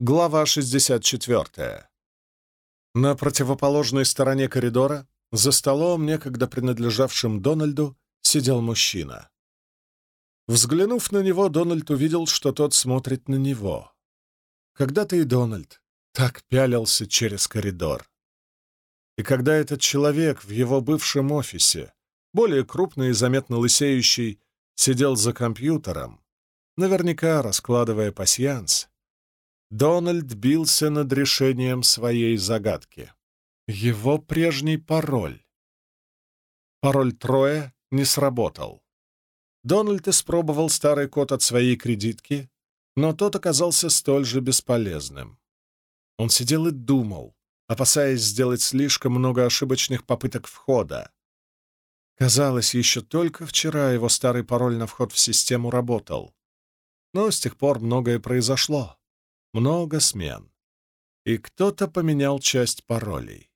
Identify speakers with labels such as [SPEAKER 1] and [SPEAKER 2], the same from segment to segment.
[SPEAKER 1] Глава 64. На противоположной стороне коридора, за столом, некогда принадлежавшим Дональду, сидел мужчина. Взглянув на него, Дональд увидел, что тот смотрит на него. Когда-то и Дональд так пялился через коридор. И когда этот человек в его бывшем офисе, более крупный и заметно лысеющий, сидел за компьютером, наверняка раскладывая пасьянс, Дональд бился над решением своей загадки. Его прежний пароль. Пароль трое не сработал. Дональд испробовал старый код от своей кредитки, но тот оказался столь же бесполезным. Он сидел и думал, опасаясь сделать слишком много ошибочных попыток входа. Казалось, еще только вчера его старый пароль на вход в систему работал. Но с тех пор многое произошло. Много смен. И кто-то поменял часть паролей.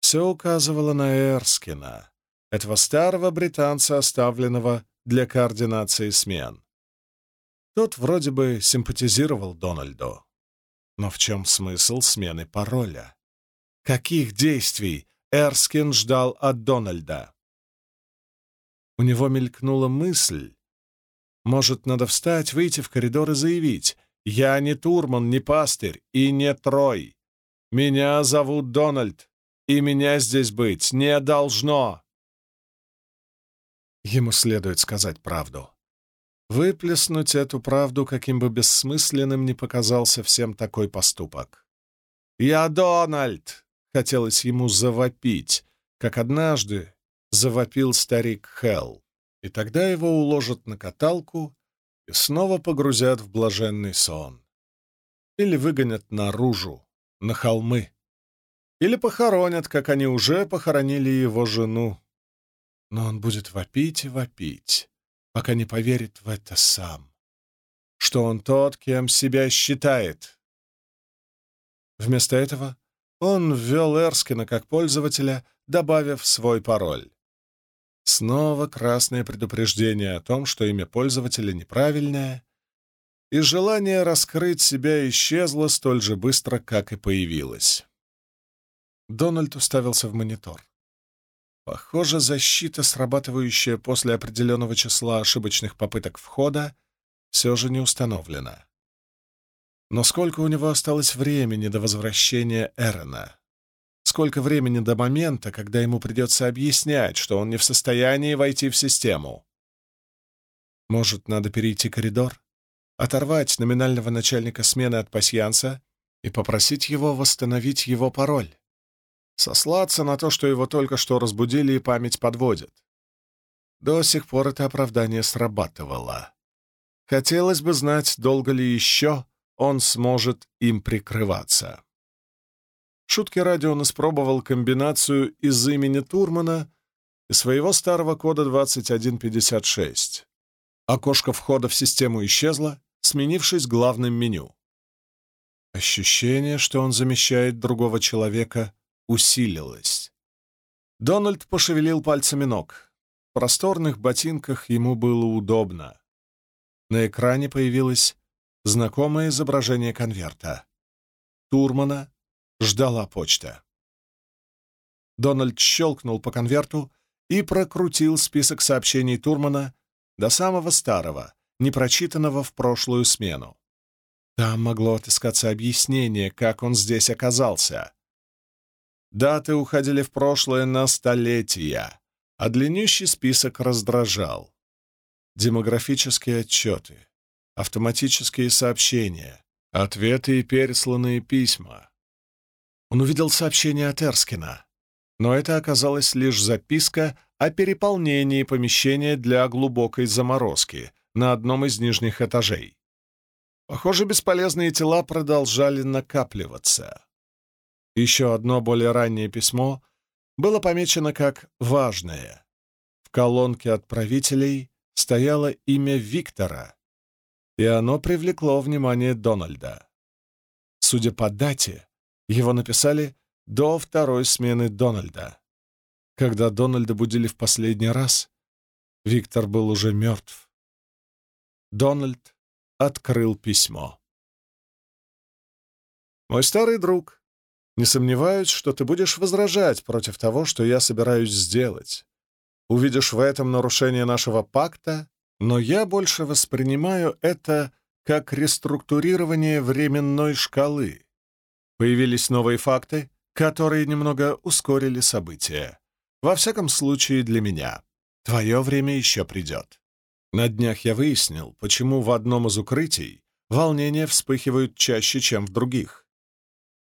[SPEAKER 1] Все указывало на Эрскина, этого старого британца, оставленного для координации смен. Тот вроде бы симпатизировал Дональду. Но в чем смысл смены пароля? Каких действий Эрскин ждал от Дональда? У него мелькнула мысль. Может, надо встать, выйти в коридор и заявить «Я не Турман, не пастырь и не Трой. Меня зовут Дональд, и меня здесь быть не должно!» Ему следует сказать правду. Выплеснуть эту правду, каким бы бессмысленным ни показался всем такой поступок. «Я Дональд!» — хотелось ему завопить, как однажды завопил старик Хелл. И тогда его уложат на каталку и снова погрузят в блаженный сон. Или выгонят наружу, на холмы. Или похоронят, как они уже похоронили его жену, но он будет вопить и вопить, пока не поверит в это сам, что он тот, кем себя считает. Вместо этого он ввел Эрскина как пользователя, добавив свой пароль. Снова красное предупреждение о том, что имя пользователя неправильное, и желание раскрыть себя исчезло столь же быстро, как и появилось. Дональд уставился в монитор. Похоже, защита, срабатывающая после определенного числа ошибочных попыток входа, все же не установлена. Но сколько у него осталось времени до возвращения Эрена? Сколько времени до момента, когда ему придется объяснять, что он не в состоянии войти в систему? Может, надо перейти коридор, оторвать номинального начальника смены от пасьянса и попросить его восстановить его пароль? сослаться на то, что его только что разбудили и память подводит. До сих пор это оправдание срабатывало. Хотелось бы знать, долго ли еще он сможет им прикрываться. Шутки ради он испробовал комбинацию из имени Турмана и своего старого кода 2156. Окошко входа в систему исчезло, сменившись главным меню. Ощущение, что он замещает другого человека, усилилась. Дональд пошевелил пальцами ног. В просторных ботинках ему было удобно. На экране появилось знакомое изображение конверта. Турмана ждала почта. Дональд щелкнул по конверту и прокрутил список сообщений Турмана до самого старого, непрочитанного в прошлую смену. Там могло отыскаться объяснение, как он здесь оказался. Даты уходили в прошлое на столетия, а длиннющий список раздражал. Демографические отчеты, автоматические сообщения, ответы и пересланные письма. Он увидел сообщение от Эрскина, но это оказалась лишь записка о переполнении помещения для глубокой заморозки на одном из нижних этажей. Похоже, бесполезные тела продолжали накапливаться. Еще одно более раннее письмо было помечено как «важное». В колонке отправителей стояло имя Виктора, и оно привлекло внимание Дональда. Судя по дате, его написали до второй смены Дональда. Когда Дональда будили в последний раз, Виктор был уже мертв. Дональд открыл письмо. Мой старый друг, не сомневаюсь, что ты будешь возражать против того, что я собираюсь сделать. Увидишь в этом нарушение нашего пакта, но я больше воспринимаю это как реструктурирование временной шкалы. Появились новые факты, которые немного ускорили события. Во всяком случае, для меня. Твое время еще придет. На днях я выяснил, почему в одном из укрытий волнения вспыхивают чаще, чем в других.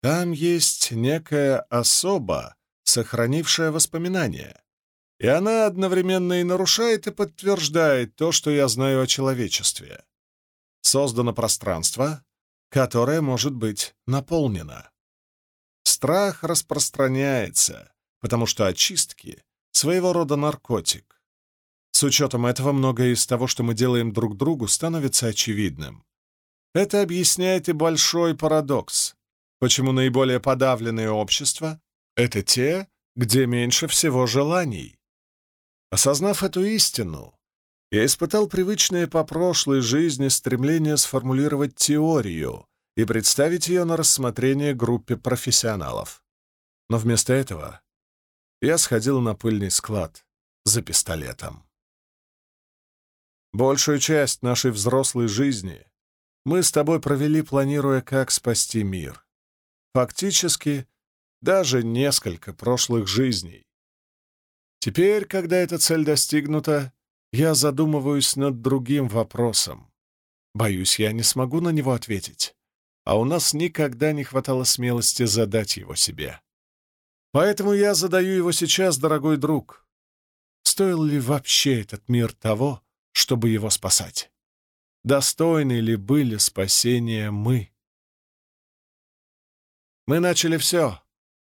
[SPEAKER 1] Там есть некая особа, сохранившая воспоминания, и она одновременно и нарушает и подтверждает то, что я знаю о человечестве. Создано пространство, которое может быть наполнено. Страх распространяется, потому что очистки — своего рода наркотик. С учетом этого многое из того, что мы делаем друг другу, становится очевидным. Это объясняет и большой парадокс, почему наиболее подавленные общества — это те, где меньше всего желаний. Осознав эту истину, я испытал привычное по прошлой жизни стремление сформулировать теорию и представить ее на рассмотрение группе профессионалов. Но вместо этого я сходил на пыльный склад за пистолетом. Большую часть нашей взрослой жизни мы с тобой провели, планируя, как спасти мир. Фактически, даже несколько прошлых жизней. Теперь, когда эта цель достигнута, я задумываюсь над другим вопросом. Боюсь, я не смогу на него ответить, а у нас никогда не хватало смелости задать его себе. Поэтому я задаю его сейчас, дорогой друг. Стоил ли вообще этот мир того, чтобы его спасать? Достойны ли были спасения мы? Мы начали все,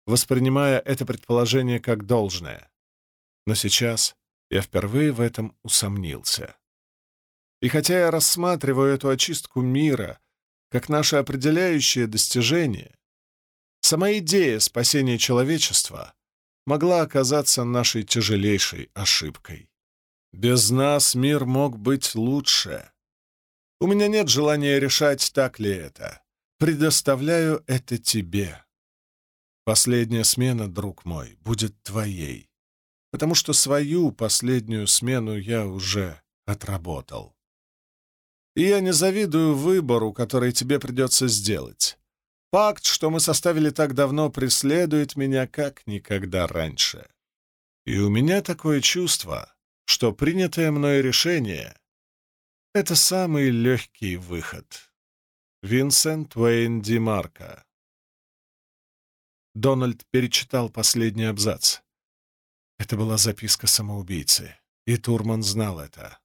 [SPEAKER 1] воспринимая это предположение как должное. Но сейчас я впервые в этом усомнился. И хотя я рассматриваю эту очистку мира как наше определяющее достижение, сама идея спасения человечества могла оказаться нашей тяжелейшей ошибкой. Без нас мир мог быть лучше. У меня нет желания решать, так ли это. Предоставляю это тебе. Последняя смена, друг мой, будет твоей потому что свою последнюю смену я уже отработал. И я не завидую выбору, который тебе придется сделать. Факт, что мы составили так давно, преследует меня как никогда раньше. И у меня такое чувство, что принятое мной решение — это самый легкий выход. Винсент Уэйн Ди Марко Дональд перечитал последний абзац. Это была записка самоубийцы, и Турман знал это.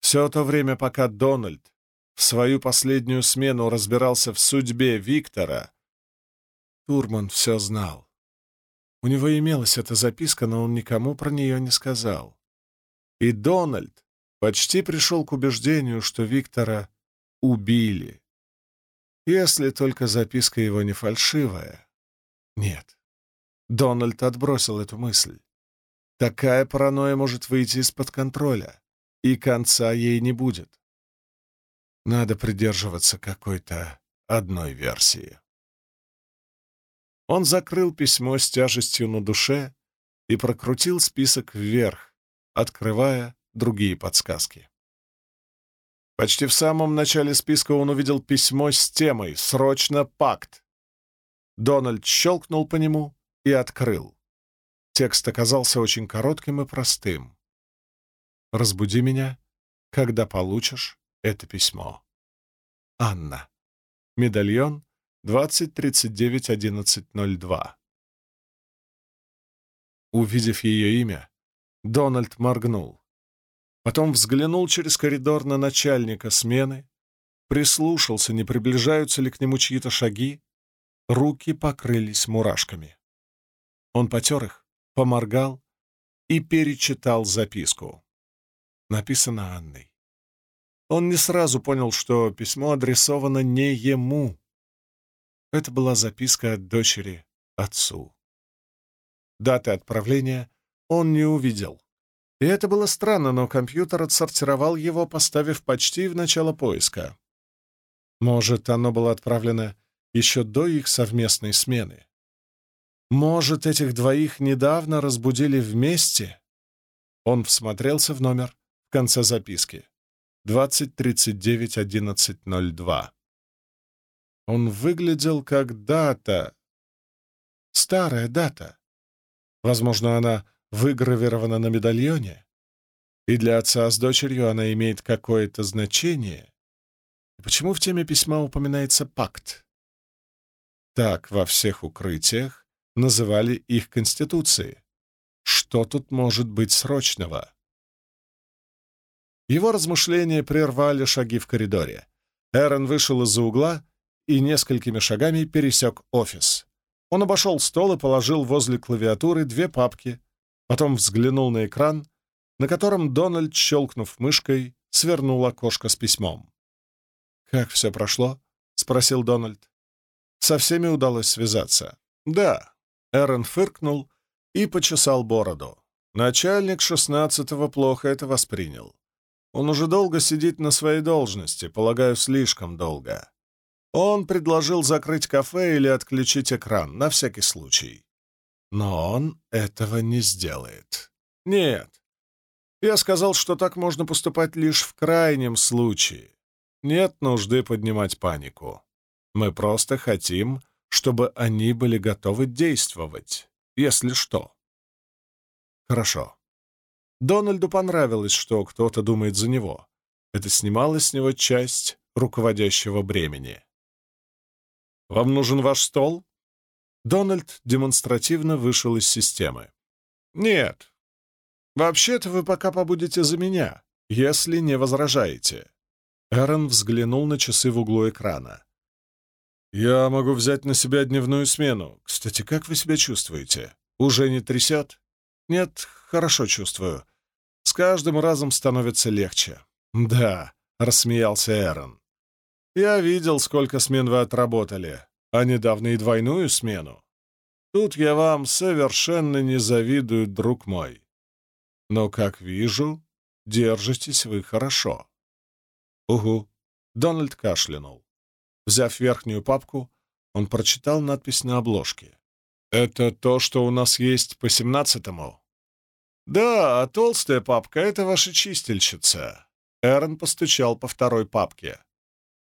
[SPEAKER 1] Все то время, пока Дональд в свою последнюю смену разбирался в судьбе Виктора, Турман все знал. У него имелась эта записка, но он никому про нее не сказал. И Дональд почти пришел к убеждению, что Виктора убили. Если только записка его не фальшивая. Нет, Дональд отбросил эту мысль. Такая паранойя может выйти из-под контроля, и конца ей не будет. Надо придерживаться какой-то одной версии. Он закрыл письмо с тяжестью на душе и прокрутил список вверх, открывая другие подсказки. Почти в самом начале списка он увидел письмо с темой «Срочно пакт». Дональд щелкнул по нему, и открыл. Текст оказался очень коротким и простым. «Разбуди меня, когда получишь это письмо. Анна. Медальон 20391102». Увидев ее имя, Дональд моргнул. Потом взглянул через коридор на начальника смены, прислушался, не приближаются ли к нему чьи-то шаги, руки покрылись мурашками. Он потер их, поморгал и перечитал записку. Написано Анной. Он не сразу понял, что письмо адресовано не ему. Это была записка от дочери отцу. Даты отправления он не увидел. И это было странно, но компьютер отсортировал его, поставив почти в начало поиска. Может, оно было отправлено еще до их совместной смены. Может, этих двоих недавно разбудили вместе? Он всмотрелся в номер в конце записки. 2039-1102. Он выглядел как дата. Старая дата. Возможно, она выгравирована на медальоне, и для отца с дочерью она имеет какое-то значение. Почему в теме письма упоминается пакт? Так во всех укрытиях называли их конституции. Что тут может быть срочного? Его размышления прервали шаги в коридоре. Эрон вышел из-за угла и несколькими шагами пересек офис. Он обошел стол и положил возле клавиатуры две папки, потом взглянул на экран, на котором Дональд, щелкнув мышкой, свернул окошко с письмом. «Как все прошло?» — спросил Дональд. «Со всеми удалось связаться». «Да». Эрон фыркнул и почесал бороду. Начальник шестнадцатого плохо это воспринял. Он уже долго сидит на своей должности, полагаю, слишком долго. Он предложил закрыть кафе или отключить экран, на всякий случай. Но он этого не сделает. Нет. Я сказал, что так можно поступать лишь в крайнем случае. Нет нужды поднимать панику. Мы просто хотим, чтобы они были готовы действовать, если что. Хорошо. Дональду понравилось, что кто-то думает за него. Это снимало с него часть руководящего бремени. «Вам нужен ваш стол?» Дональд демонстративно вышел из системы. «Нет. Вообще-то вы пока побудете за меня, если не возражаете». Эрон взглянул на часы в углу экрана. «Я могу взять на себя дневную смену. Кстати, как вы себя чувствуете? Уже не трясет?» «Нет, хорошо чувствую. С каждым разом становится легче». «Да», — рассмеялся Эрон. «Я видел, сколько смен вы отработали, а недавно и двойную смену. Тут я вам совершенно не завидую, друг мой. Но, как вижу, держитесь вы хорошо». «Угу», — Дональд кашлянул. Взяв верхнюю папку, он прочитал надпись на обложке. «Это то, что у нас есть по семнадцатому?» «Да, а толстая папка — это ваша чистильщица». Эрн постучал по второй папке.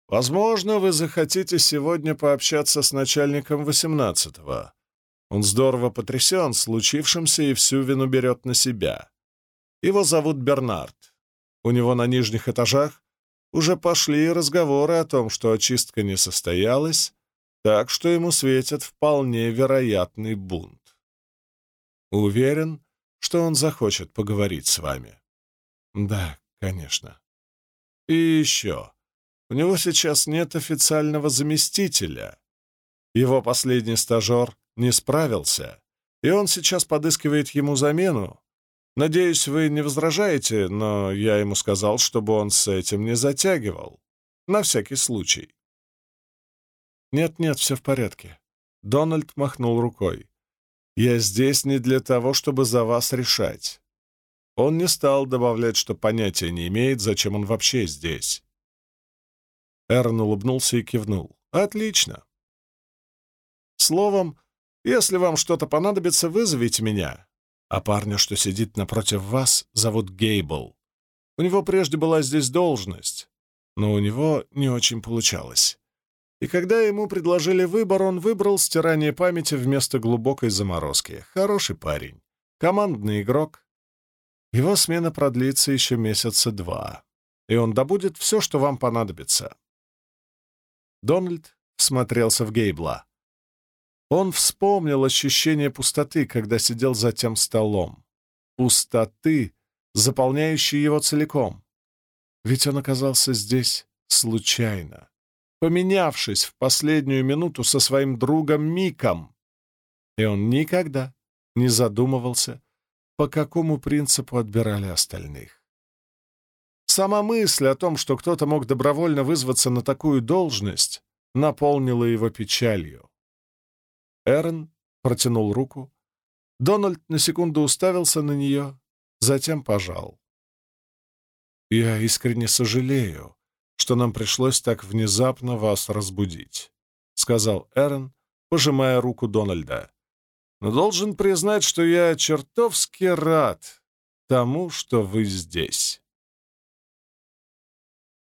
[SPEAKER 1] «Возможно, вы захотите сегодня пообщаться с начальником восемнадцатого. Он здорово потрясен случившимся и всю вину берет на себя. Его зовут Бернард. У него на нижних этажах уже пошли разговоры о том, что очистка не состоялась, так что ему светит вполне вероятный бунт. Уверен, что он захочет поговорить с вами. Да, конечно. И еще. У него сейчас нет официального заместителя. Его последний стажер не справился, и он сейчас подыскивает ему замену. Надеюсь, вы не возражаете, но я ему сказал, чтобы он с этим не затягивал. На всякий случай. Нет-нет, все в порядке. Дональд махнул рукой. Я здесь не для того, чтобы за вас решать. Он не стал добавлять, что понятия не имеет, зачем он вообще здесь. Эрн улыбнулся и кивнул. «Отлично. Словом, если вам что-то понадобится, вызовите меня. А парня, что сидит напротив вас, зовут Гейбл. У него прежде была здесь должность, но у него не очень получалось. И когда ему предложили выбор, он выбрал стирание памяти вместо глубокой заморозки. Хороший парень, командный игрок. Его смена продлится еще месяца два, и он добудет все, что вам понадобится. Дональд смотрелся в Гейбла. Он вспомнил ощущение пустоты, когда сидел за тем столом. Пустоты, заполняющей его целиком. Ведь он оказался здесь случайно поменявшись в последнюю минуту со своим другом Миком. И он никогда не задумывался, по какому принципу отбирали остальных. Сама мысль о том, что кто-то мог добровольно вызваться на такую должность, наполнила его печалью. Эрн протянул руку. Дональд на секунду уставился на нее, затем пожал. «Я искренне сожалею, что нам пришлось так внезапно вас разбудить. сказал Эрен, пожимая руку Дональда. «Но должен признать, что я чертовски рад тому, что вы здесь».